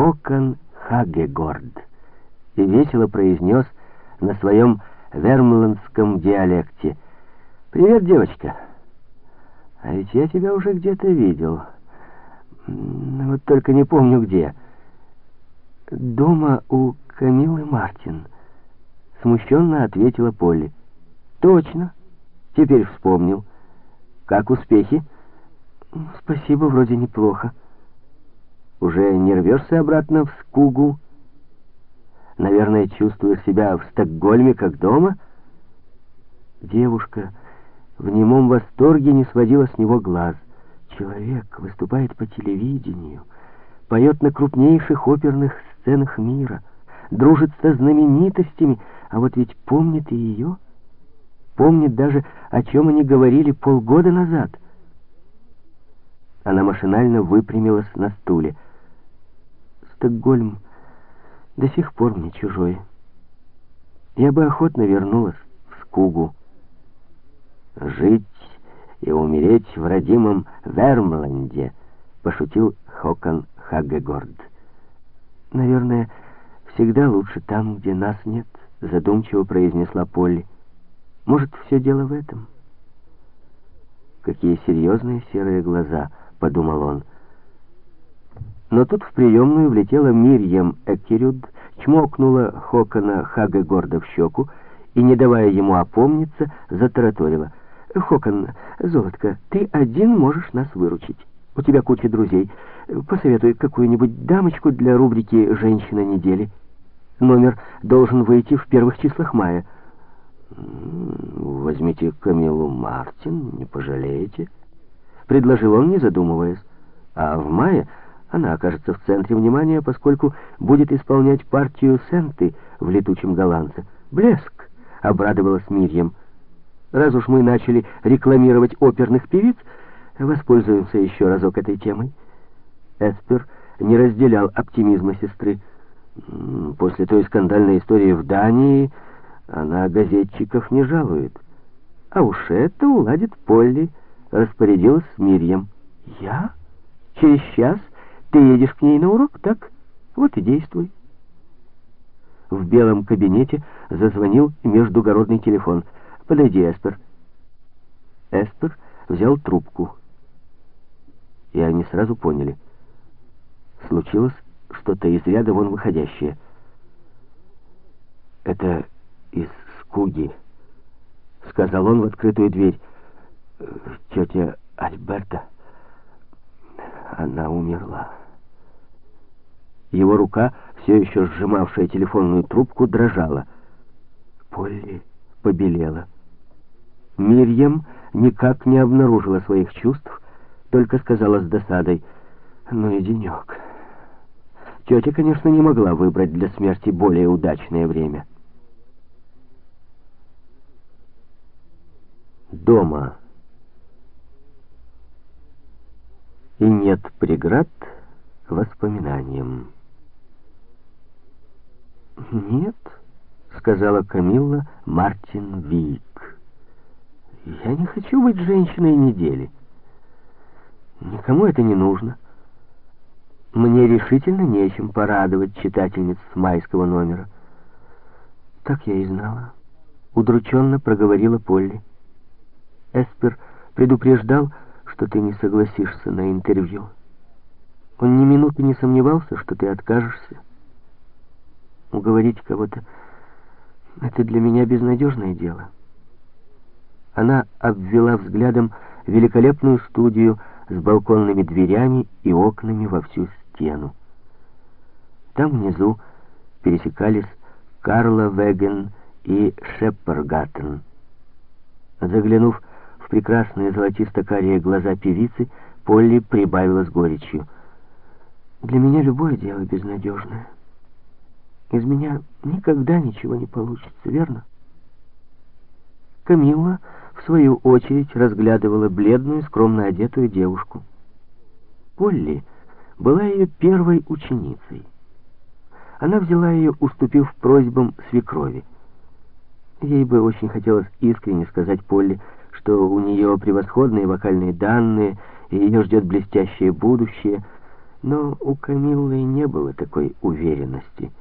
Хокон Хагегорд и весело произнес на своем вермландском диалекте. «Привет, девочка! А ведь я тебя уже где-то видел. Вот только не помню где. Дома у Камилы Мартин». Смущенно ответила Полли. «Точно. Теперь вспомнил. Как успехи?» «Спасибо, вроде неплохо». «Уже не рвешься обратно в Скугу?» Наверное, чувствуешь себя в Стокгольме как дома?» Девушка в немом восторге не сводила с него глаз. Человек выступает по телевидению, поет на крупнейших оперных сценах мира, дружит со знаменитостями, а вот ведь помнит и ее. Помнит даже, о чем они говорили полгода назад. Она машинально выпрямилась на стуле. Стокгольм до сих пор мне чужой. Я бы охотно вернулась в Скугу. Жить и умереть в родимом Вермланде, пошутил Хокон Хагегорд. Наверное, всегда лучше там, где нас нет, задумчиво произнесла Полли. Может, все дело в этом? Какие серьезные серые глаза, подумал он. Но тут в приемную влетела Мирьям Экерюд, чмокнула Хокона Хагегорда в щеку и, не давая ему опомниться, затараторила. «Хокон, золотко, ты один можешь нас выручить. У тебя куча друзей. Посоветуй какую-нибудь дамочку для рубрики «Женщина недели». Номер должен выйти в первых числах мая». «Возьмите Камилу Мартин, не пожалеете», — предложил он, не задумываясь. «А в мае...» Она окажется в центре внимания, поскольку будет исполнять партию Сенты в «Летучем голландце». «Блеск!» — обрадовалась Мирьям. «Раз уж мы начали рекламировать оперных певиц, воспользуемся еще разок этой темой». Эспер не разделял оптимизма сестры. После той скандальной истории в Дании она газетчиков не жалует. А уж это уладит Полли, распорядилась Мирьям. «Я? Через час?» Ты едешь к ней на урок, так? Вот и действуй. В белом кабинете зазвонил междугородный телефон. «Подойди, Эспер». Эспер взял трубку. И они сразу поняли. Случилось что-то из ряда вон выходящее. «Это из Скуги», — сказал он в открытую дверь. «Тетя Альберта, она умерла». Его рука, все еще сжимавшая телефонную трубку, дрожала. Полли побелела. Мирьям никак не обнаружила своих чувств, только сказала с досадой, «Ну и денек». Тетя, конечно, не могла выбрать для смерти более удачное время. Дома. И нет преград воспоминаниям. «Нет», — сказала Камилла Мартин Вик. «Я не хочу быть женщиной недели. Никому это не нужно. Мне решительно нечем порадовать читательниц майского номера». «Так я и знала», — удрученно проговорила Полли. «Эспер предупреждал, что ты не согласишься на интервью. Он ни минуты не сомневался, что ты откажешься». Уговорить кого-то — это для меня безнадежное дело. Она обвела взглядом великолепную студию с балконными дверями и окнами во всю стену. Там внизу пересекались Карла Веген и Шеппергаттен. Заглянув прекрасные золотисто-карие глаза певицы, Полли прибавила с горечью. «Для меня любое дело безнадежное». Из меня никогда ничего не получится, верно? Камилла, в свою очередь, разглядывала бледную, скромно одетую девушку. Полли была ее первой ученицей. Она взяла ее, уступив просьбам свекрови. Ей бы очень хотелось искренне сказать Полли, что у нее превосходные вокальные данные, и ее ждет блестящее будущее. Но у Камиллы не было такой уверенности —